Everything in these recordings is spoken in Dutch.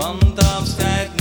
want afscheid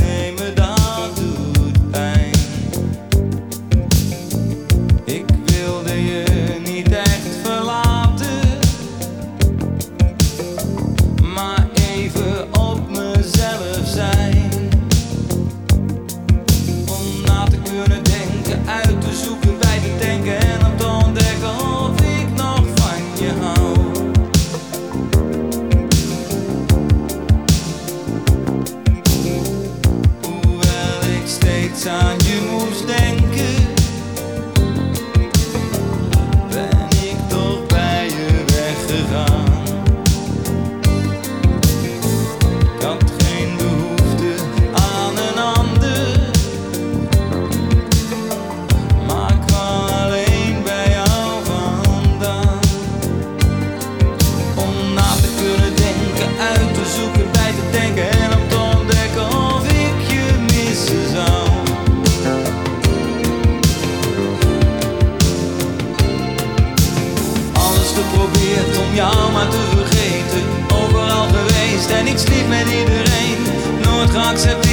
iets lief met iedereen, nooit geaccepteerd.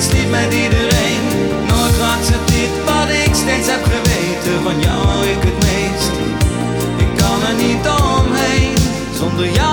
iets niet met iedereen. Nooit geaccepteerd wat ik steeds heb geweten. Van jou hou ik het meest. Ik kan er niet omheen zonder jou.